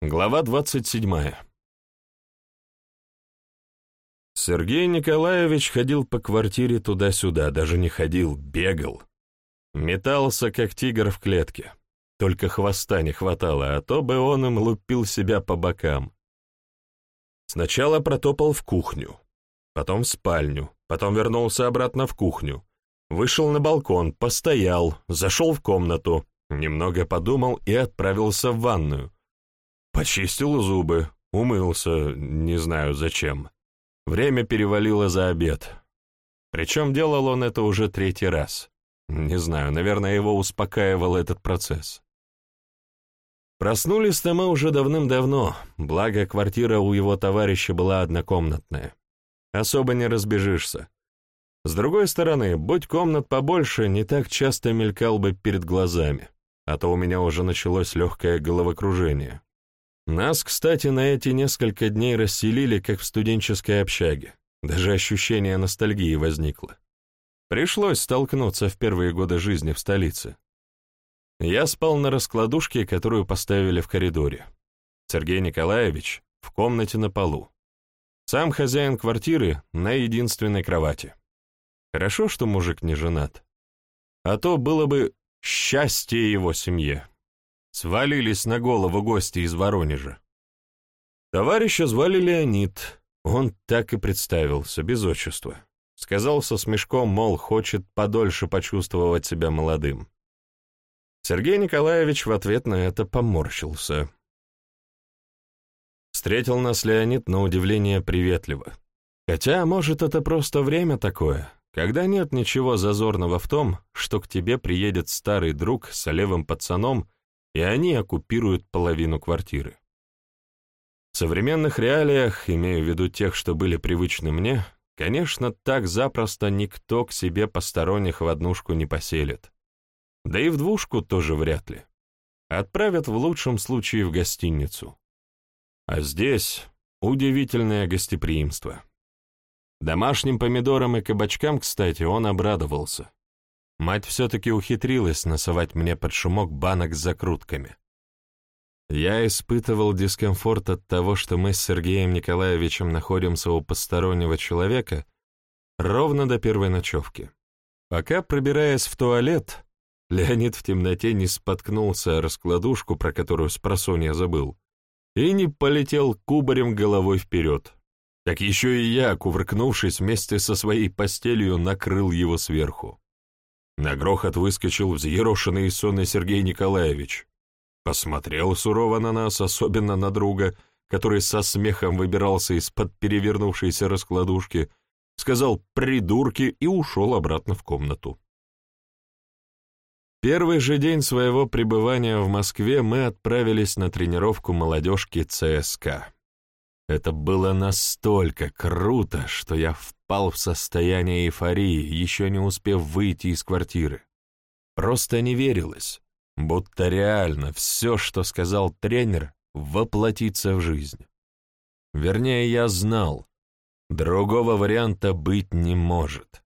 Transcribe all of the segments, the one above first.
Глава 27. Сергей Николаевич ходил по квартире туда-сюда, даже не ходил, бегал. Метался, как тигр в клетке. Только хвоста не хватало, а то бы он им лупил себя по бокам. Сначала протопал в кухню, потом в спальню, потом вернулся обратно в кухню. Вышел на балкон, постоял, зашел в комнату, немного подумал и отправился в ванную Почистил зубы, умылся, не знаю зачем. Время перевалило за обед. Причем делал он это уже третий раз. Не знаю, наверное, его успокаивал этот процесс. Проснулись-то мы уже давным-давно, благо квартира у его товарища была однокомнатная. Особо не разбежишься. С другой стороны, будь комнат побольше, не так часто мелькал бы перед глазами, а то у меня уже началось легкое головокружение. Нас, кстати, на эти несколько дней расселили, как в студенческой общаге. Даже ощущение ностальгии возникло. Пришлось столкнуться в первые годы жизни в столице. Я спал на раскладушке, которую поставили в коридоре. Сергей Николаевич в комнате на полу. Сам хозяин квартиры на единственной кровати. Хорошо, что мужик не женат. А то было бы счастье его семье свалились на голову гости из Воронежа. Товарища звали Леонид, он так и представился, без отчества. Сказал со смешком, мол, хочет подольше почувствовать себя молодым. Сергей Николаевич в ответ на это поморщился. Встретил нас Леонид на удивление приветливо. Хотя, может, это просто время такое, когда нет ничего зазорного в том, что к тебе приедет старый друг с левым пацаном и они оккупируют половину квартиры. В современных реалиях, имею в виду тех, что были привычны мне, конечно, так запросто никто к себе посторонних в однушку не поселит. Да и в двушку тоже вряд ли. Отправят в лучшем случае в гостиницу. А здесь удивительное гостеприимство. Домашним помидорам и кабачкам, кстати, он обрадовался. Мать все-таки ухитрилась насовать мне под шумок банок с закрутками. Я испытывал дискомфорт от того, что мы с Сергеем Николаевичем находимся у постороннего человека ровно до первой ночевки. Пока, пробираясь в туалет, Леонид в темноте не споткнулся о раскладушку, про которую спросонья забыл, и не полетел кубарем головой вперед. Так еще и я, кувыркнувшись вместе со своей постелью, накрыл его сверху. На грохот выскочил взъерошенный и сонный Сергей Николаевич. Посмотрел сурово на нас, особенно на друга, который со смехом выбирался из-под перевернувшейся раскладушки, сказал «придурки» и ушел обратно в комнату. Первый же день своего пребывания в Москве мы отправились на тренировку молодежки ЦСКА. Это было настолько круто, что я впал в состояние эйфории, еще не успев выйти из квартиры. Просто не верилось, будто реально все, что сказал тренер, воплотится в жизнь. Вернее, я знал, другого варианта быть не может.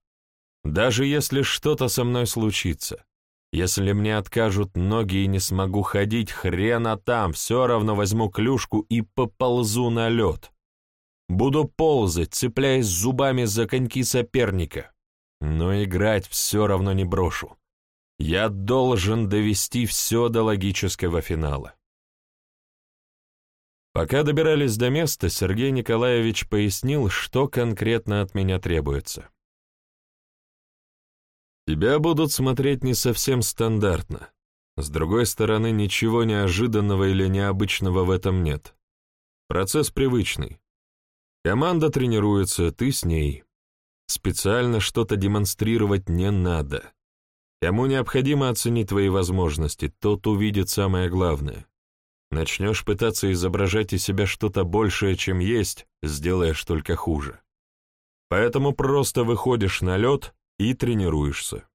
Даже если что-то со мной случится, если мне откажут ноги и не смогу ходить, хрена там, все равно возьму клюшку и поползу на лед. Буду ползать, цепляясь зубами за коньки соперника. Но играть все равно не брошу. Я должен довести все до логического финала. Пока добирались до места, Сергей Николаевич пояснил, что конкретно от меня требуется. Тебя будут смотреть не совсем стандартно. С другой стороны, ничего неожиданного или необычного в этом нет. Процесс привычный. Команда тренируется, ты с ней. Специально что-то демонстрировать не надо. Кому необходимо оценить твои возможности, тот увидит самое главное. Начнешь пытаться изображать из себя что-то большее, чем есть, сделаешь только хуже. Поэтому просто выходишь на лед и тренируешься.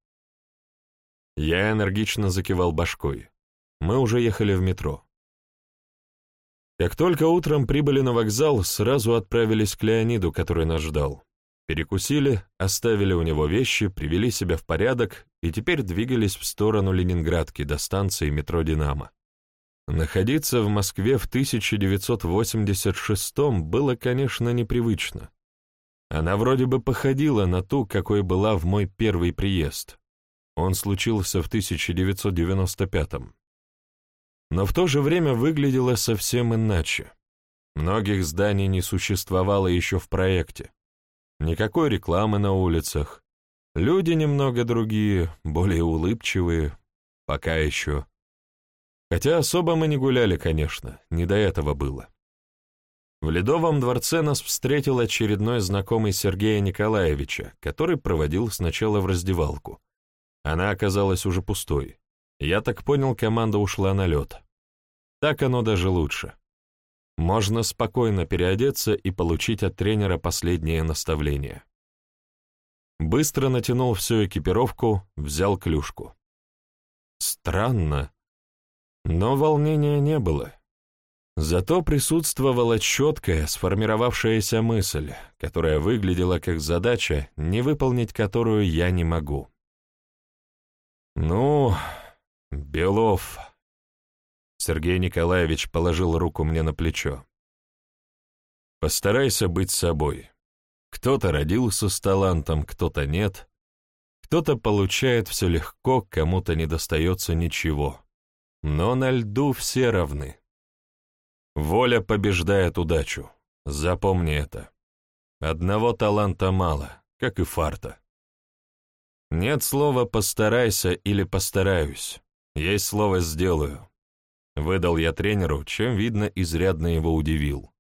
Я энергично закивал башкой. Мы уже ехали в метро. Как только утром прибыли на вокзал, сразу отправились к Леониду, который нас ждал. Перекусили, оставили у него вещи, привели себя в порядок и теперь двигались в сторону Ленинградки до станции метро «Динамо». Находиться в Москве в 1986 было, конечно, непривычно. Она вроде бы походила на ту, какой была в мой первый приезд. Он случился в 1995 Но в то же время выглядела совсем иначе. Многих зданий не существовало еще в проекте. Никакой рекламы на улицах. Люди немного другие, более улыбчивые, пока еще. Хотя особо мы не гуляли, конечно, не до этого было. В Ледовом дворце нас встретил очередной знакомый Сергея Николаевича, который проводил сначала в раздевалку. Она оказалась уже пустой. Я так понял, команда ушла на лед. Так оно даже лучше. Можно спокойно переодеться и получить от тренера последнее наставление. Быстро натянул всю экипировку, взял клюшку. Странно, но волнения не было. Зато присутствовала четкая, сформировавшаяся мысль, которая выглядела как задача, не выполнить которую я не могу. «Ну, Белов...» Сергей Николаевич положил руку мне на плечо. «Постарайся быть собой. Кто-то родился с талантом, кто-то нет. Кто-то получает все легко, кому-то не достается ничего. Но на льду все равны. Воля побеждает удачу. Запомни это. Одного таланта мало, как и фарта. Нет слова «постарайся» или «постараюсь». Есть слово «сделаю». Выдал я тренеру, чем, видно, изрядно его удивил.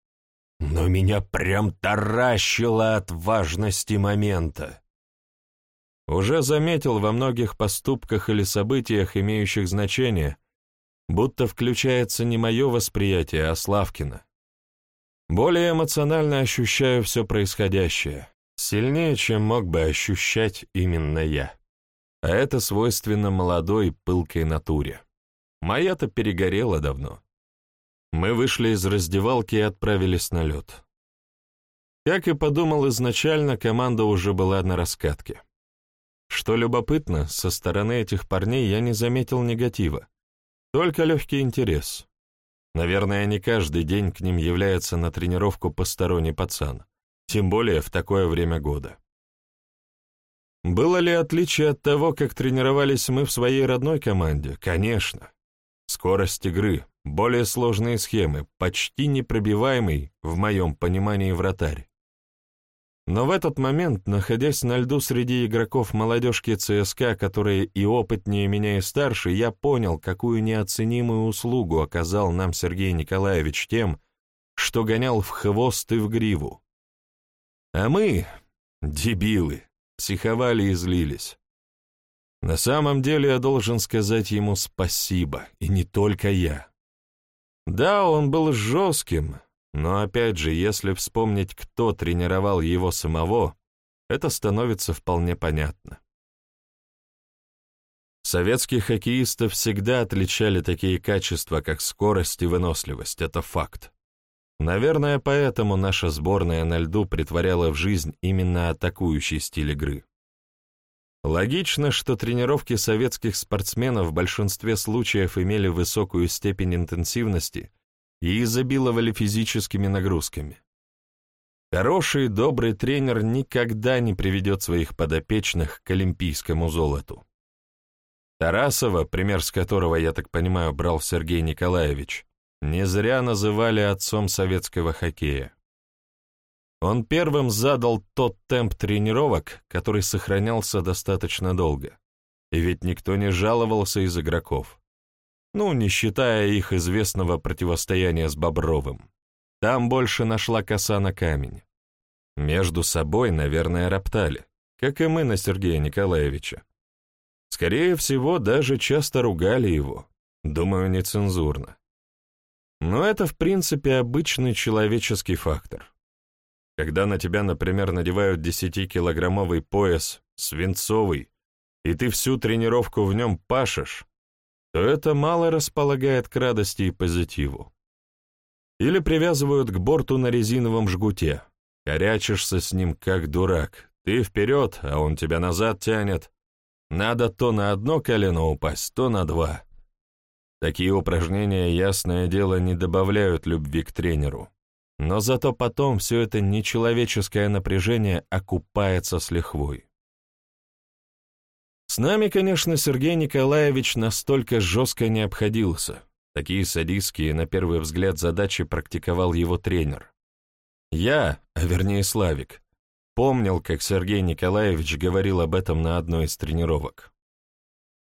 Но меня прям таращило от важности момента. Уже заметил во многих поступках или событиях, имеющих значение, будто включается не мое восприятие, а Славкина. Более эмоционально ощущаю все происходящее, сильнее, чем мог бы ощущать именно я. А это свойственно молодой, пылкой натуре. Моя-то перегорела давно. Мы вышли из раздевалки и отправились на лед. Как и подумал изначально, команда уже была на раскатке. Что любопытно, со стороны этих парней я не заметил негатива. Только легкий интерес. Наверное, не каждый день к ним является на тренировку посторонний пацан, тем более в такое время года. Было ли отличие от того, как тренировались мы в своей родной команде? Конечно. Скорость игры, более сложные схемы, почти непробиваемый, в моем понимании, вратарь. Но в этот момент, находясь на льду среди игроков молодежки ЦСКА, которые и опытнее меня, и старше, я понял, какую неоценимую услугу оказал нам Сергей Николаевич тем, что гонял в хвост и в гриву. А мы, дебилы, психовали и злились. На самом деле я должен сказать ему спасибо, и не только я. Да, он был жестким, но опять же, если вспомнить, кто тренировал его самого, это становится вполне понятно. Советских хоккеистов всегда отличали такие качества, как скорость и выносливость, это факт. Наверное, поэтому наша сборная на льду притворяла в жизнь именно атакующий стиль игры. Логично, что тренировки советских спортсменов в большинстве случаев имели высокую степень интенсивности и изобиловали физическими нагрузками. Хороший, добрый тренер никогда не приведет своих подопечных к олимпийскому золоту. Тарасова, пример с которого, я так понимаю, брал Сергей Николаевич, не зря называли отцом советского хоккея. Он первым задал тот темп тренировок, который сохранялся достаточно долго. И ведь никто не жаловался из игроков. Ну, не считая их известного противостояния с Бобровым. Там больше нашла коса на камень. Между собой, наверное, роптали, как и мы на Сергея Николаевича. Скорее всего, даже часто ругали его, думаю, нецензурно. Но это, в принципе, обычный человеческий фактор. Когда на тебя, например, надевают 10-килограммовый пояс, свинцовый, и ты всю тренировку в нем пашешь, то это мало располагает к радости и позитиву. Или привязывают к борту на резиновом жгуте. Корячишься с ним как дурак. Ты вперед, а он тебя назад тянет. Надо то на одно колено упасть, то на два. Такие упражнения, ясное дело, не добавляют любви к тренеру. Но зато потом все это нечеловеческое напряжение окупается с лихвой. С нами, конечно, Сергей Николаевич настолько жестко не обходился. Такие садистские, на первый взгляд, задачи практиковал его тренер. Я, а вернее Славик, помнил, как Сергей Николаевич говорил об этом на одной из тренировок.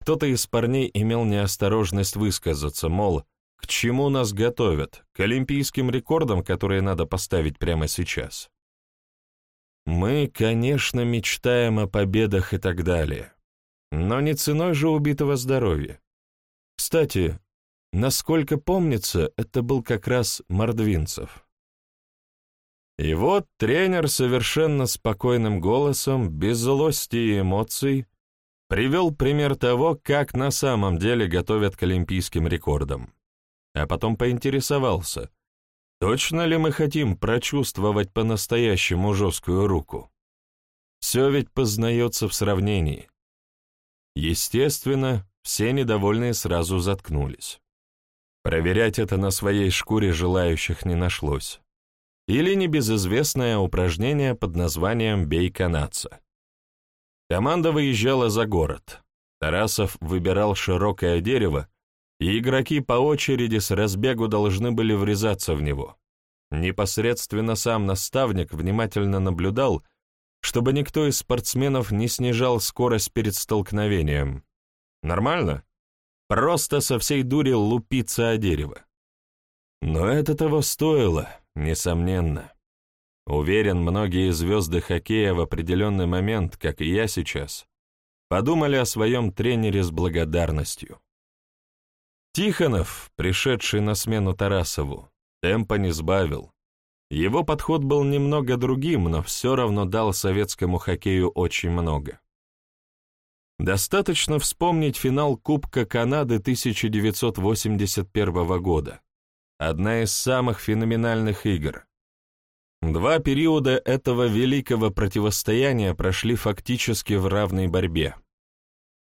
Кто-то из парней имел неосторожность высказаться, мол, к чему нас готовят? К олимпийским рекордам, которые надо поставить прямо сейчас. Мы, конечно, мечтаем о победах и так далее, но не ценой же убитого здоровья. Кстати, насколько помнится, это был как раз Мордвинцев. И вот тренер совершенно спокойным голосом, без злости и эмоций, привел пример того, как на самом деле готовят к олимпийским рекордам. А потом поинтересовался, точно ли мы хотим прочувствовать по-настоящему жесткую руку. Все ведь познается в сравнении. Естественно, все недовольные сразу заткнулись. Проверять это на своей шкуре желающих не нашлось. Или небезызвестное упражнение под названием «Бей канадца». Команда выезжала за город. Тарасов выбирал широкое дерево, и игроки по очереди с разбегу должны были врезаться в него. Непосредственно сам наставник внимательно наблюдал, чтобы никто из спортсменов не снижал скорость перед столкновением. Нормально? Просто со всей дури лупиться о дерево. Но это того стоило, несомненно. Уверен, многие звезды хоккея в определенный момент, как и я сейчас, подумали о своем тренере с благодарностью. Тихонов, пришедший на смену Тарасову, темпа не сбавил. Его подход был немного другим, но все равно дал советскому хоккею очень много. Достаточно вспомнить финал Кубка Канады 1981 года. Одна из самых феноменальных игр. Два периода этого великого противостояния прошли фактически в равной борьбе.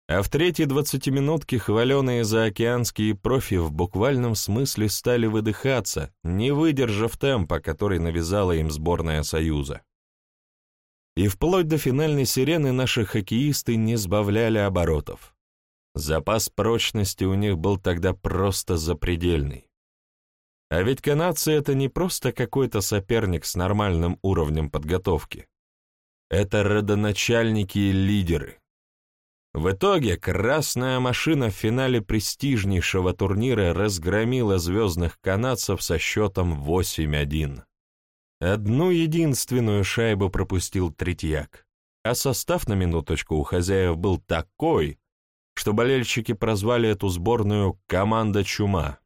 А в третьей двадцатиминутке хваленые заокеанские профи в буквальном смысле стали выдыхаться, не выдержав темпа, который навязала им сборная Союза. И вплоть до финальной сирены наши хоккеисты не сбавляли оборотов. Запас прочности у них был тогда просто запредельный. А ведь канадцы — это не просто какой-то соперник с нормальным уровнем подготовки. Это родоначальники и лидеры. В итоге красная машина в финале престижнейшего турнира разгромила звездных канадцев со счетом 8-1. Одну единственную шайбу пропустил Третьяк, а состав на минуточку у хозяев был такой, что болельщики прозвали эту сборную «команда чума».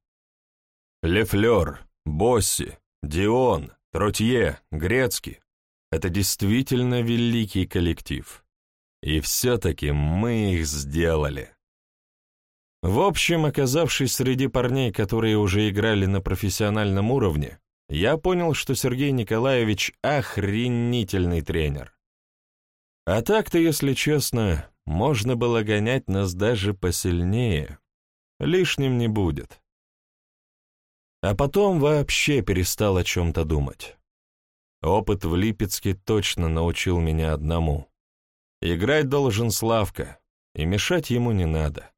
Лефлер, Босси, Дион, Тротье, Грецкий — это действительно великий коллектив. И все-таки мы их сделали. В общем, оказавшись среди парней, которые уже играли на профессиональном уровне, я понял, что Сергей Николаевич охренительный тренер. А так-то, если честно, можно было гонять нас даже посильнее. Лишним не будет. А потом вообще перестал о чем-то думать. Опыт в Липецке точно научил меня одному. Играть должен Славка, и мешать ему не надо.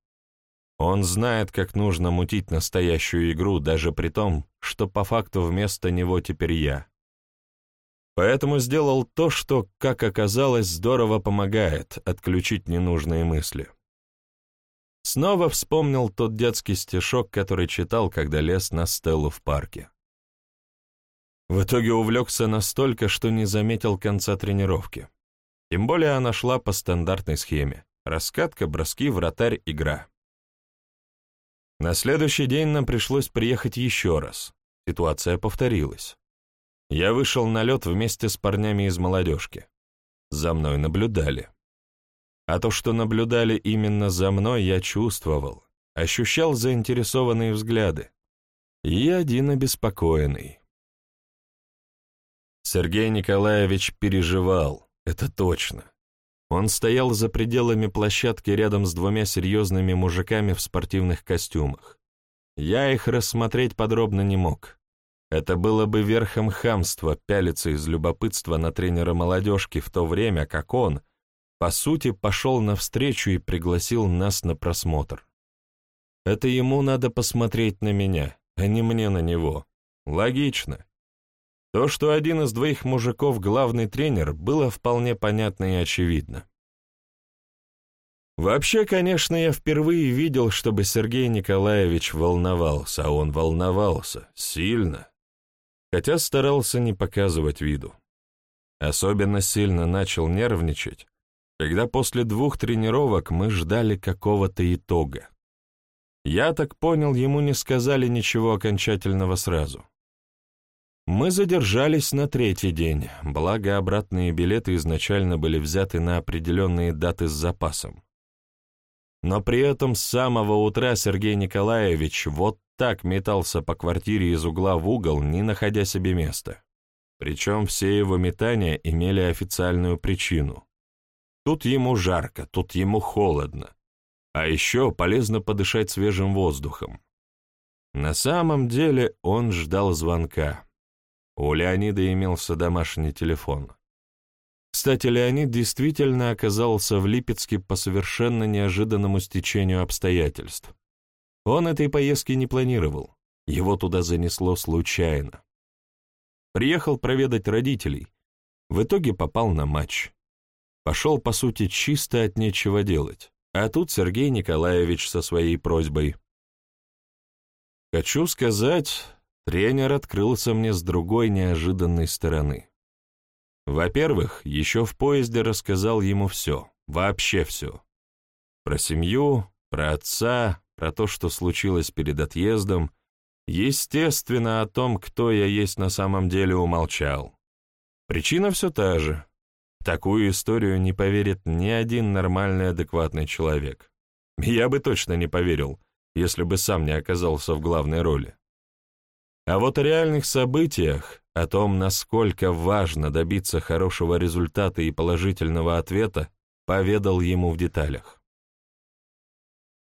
Он знает, как нужно мутить настоящую игру, даже при том, что по факту вместо него теперь я. Поэтому сделал то, что, как оказалось, здорово помогает отключить ненужные мысли. Снова вспомнил тот детский стишок, который читал, когда лез на стелу в парке. В итоге увлекся настолько, что не заметил конца тренировки. Тем более она шла по стандартной схеме. Раскатка, броски, вратарь, игра. На следующий день нам пришлось приехать еще раз. Ситуация повторилась. Я вышел на лед вместе с парнями из молодежки. За мной наблюдали. А то, что наблюдали именно за мной, я чувствовал, ощущал заинтересованные взгляды. И один обеспокоенный. Сергей Николаевич переживал, это точно. Он стоял за пределами площадки рядом с двумя серьезными мужиками в спортивных костюмах. я их рассмотреть подробно не мог. Это было бы верхом хамства пялиться из любопытства на тренера молодежки в то время, как он, по сути, пошел навстречу и пригласил нас на просмотр. Это ему надо посмотреть на меня, а не мне на него. Логично. То, что один из двоих мужиков главный тренер, было вполне понятно и очевидно. Вообще, конечно, я впервые видел, чтобы Сергей Николаевич волновался, а он волновался, сильно, хотя старался не показывать виду. Особенно сильно начал нервничать, когда после двух тренировок мы ждали какого-то итога. Я так понял, ему не сказали ничего окончательного сразу. Мы задержались на третий день, благо обратные билеты изначально были взяты на определенные даты с запасом. Но при этом с самого утра Сергей Николаевич вот так метался по квартире из угла в угол, не находя себе места. Причем все его метания имели официальную причину. Тут ему жарко, тут ему холодно. А еще полезно подышать свежим воздухом. На самом деле он ждал звонка. У Леонида имелся домашний телефон. Кстати, Леонид действительно оказался в Липецке по совершенно неожиданному стечению обстоятельств. Он этой поездки не планировал, его туда занесло случайно. Приехал проведать родителей, в итоге попал на матч. Пошел, по сути, чисто от нечего делать, а тут Сергей Николаевич со своей просьбой. Хочу сказать, Тренер открылся мне с другой неожиданной стороны. Во-первых, еще в поезде рассказал ему все, вообще все. Про семью, про отца, про то, что случилось перед отъездом. Естественно, о том, кто я есть на самом деле, умолчал. Причина все та же. Такую историю не поверит ни один нормальный адекватный человек. Я бы точно не поверил, если бы сам не оказался в главной роли. А вот о реальных событиях, о том, насколько важно добиться хорошего результата и положительного ответа, поведал ему в деталях.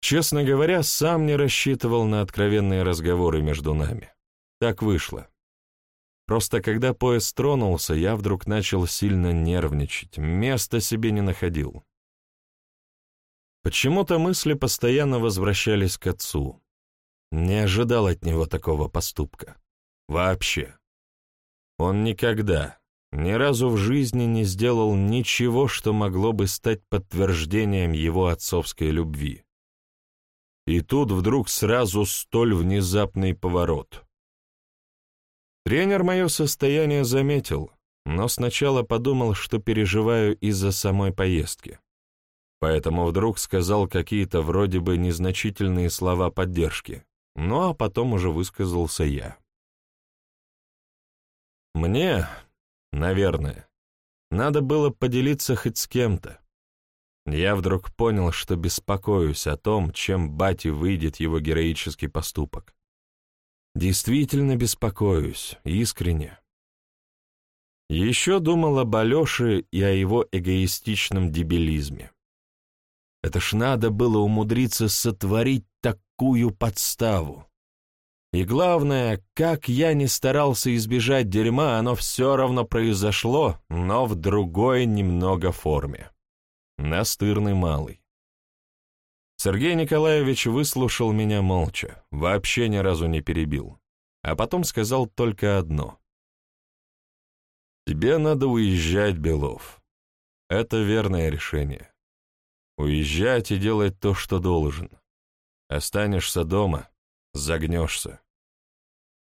Честно говоря, сам не рассчитывал на откровенные разговоры между нами. Так вышло. Просто когда поезд тронулся, я вдруг начал сильно нервничать, места себе не находил. Почему-то мысли постоянно возвращались к отцу. Не ожидал от него такого поступка. Вообще. Он никогда, ни разу в жизни не сделал ничего, что могло бы стать подтверждением его отцовской любви. И тут вдруг сразу столь внезапный поворот. Тренер мое состояние заметил, но сначала подумал, что переживаю из-за самой поездки. Поэтому вдруг сказал какие-то вроде бы незначительные слова поддержки. Ну а потом уже высказался я. Мне, наверное, надо было поделиться хоть с кем-то. Я вдруг понял, что беспокоюсь о том, чем бате выйдет его героический поступок. Действительно беспокоюсь, искренне. Еще думал об Алёше и о его эгоистичном дебилизме. Это ж надо было умудриться сотворить такую подставу. И главное, как я не старался избежать дерьма, оно все равно произошло, но в другой немного форме. Настырный малый. Сергей Николаевич выслушал меня молча, вообще ни разу не перебил, а потом сказал только одно. «Тебе надо уезжать, Белов. Это верное решение. Уезжать и делать то, что должен. Останешься дома, загнешься.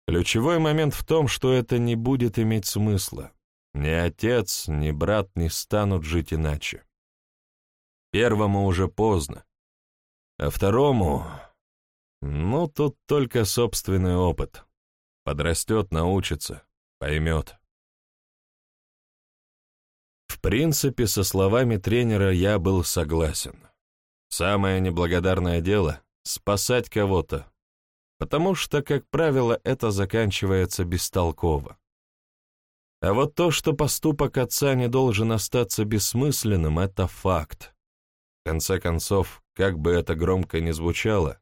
Ключевой момент в том, что это не будет иметь смысла. Ни отец, ни брат не станут жить иначе. Первому уже поздно, а второму... Ну, тут только собственный опыт. Подрастет, научится, поймет. В принципе, со словами тренера я был согласен. Самое неблагодарное дело спасать кого-то, потому что, как правило, это заканчивается бестолково. А вот то, что поступок отца не должен остаться бессмысленным, это факт. В конце концов, как бы это громко ни звучало,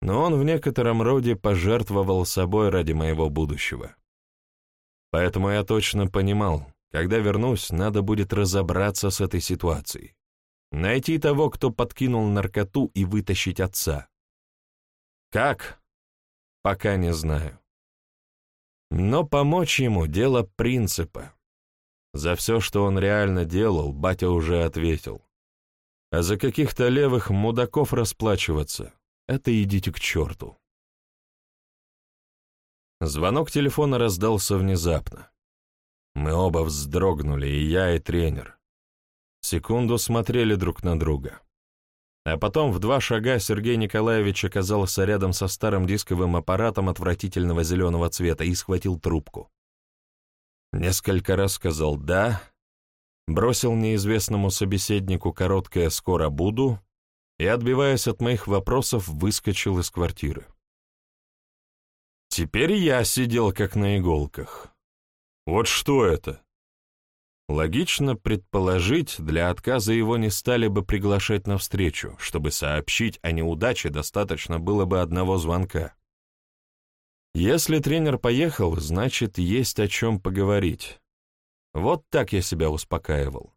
но он в некотором роде пожертвовал собой ради моего будущего. Поэтому я точно понимал, когда вернусь, надо будет разобраться с этой ситуацией. Найти того, кто подкинул наркоту, и вытащить отца. Как? Пока не знаю. Но помочь ему — дело принципа. За все, что он реально делал, батя уже ответил. А за каких-то левых мудаков расплачиваться — это идите к черту. Звонок телефона раздался внезапно. Мы оба вздрогнули, и я, и тренер. Секунду смотрели друг на друга. А потом в два шага Сергей Николаевич оказался рядом со старым дисковым аппаратом отвратительного зеленого цвета и схватил трубку. Несколько раз сказал «да», бросил неизвестному собеседнику короткое «скоро буду» и, отбиваясь от моих вопросов, выскочил из квартиры. Теперь я сидел как на иголках. Вот что это? Логично предположить, для отказа его не стали бы приглашать на встречу, чтобы сообщить о неудаче достаточно было бы одного звонка. Если тренер поехал, значит, есть о чем поговорить. Вот так я себя успокаивал.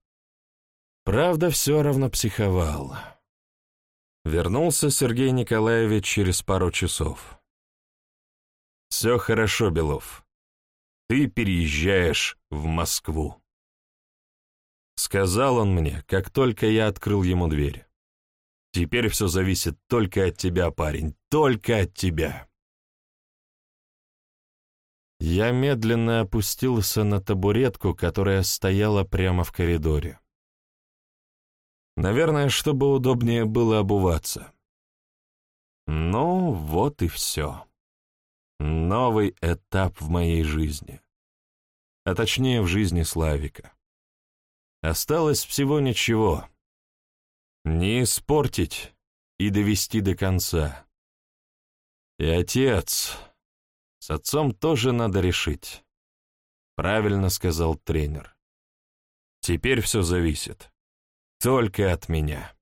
Правда, все равно психовал. Вернулся Сергей Николаевич через пару часов. «Все хорошо, Белов. Ты переезжаешь в Москву». Сказал он мне, как только я открыл ему дверь. «Теперь все зависит только от тебя, парень, только от тебя». Я медленно опустился на табуретку, которая стояла прямо в коридоре. Наверное, чтобы удобнее было обуваться. Ну, вот и все. Новый этап в моей жизни. А точнее, в жизни Славика. Осталось всего ничего. Не испортить и довести до конца. И отец... С отцом тоже надо решить. Правильно сказал тренер. Теперь все зависит. Только от меня.